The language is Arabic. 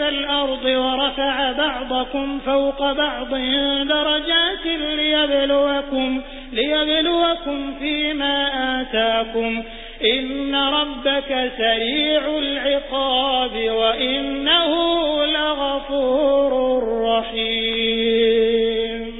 خلائف الأرض ورفع بعضكم فوق بعض درجات ليبلوكم, ليبلوكم فيما آتاكم. إن ربك سريع العقاب وإنه رحيم